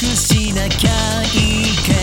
くしなきゃいけ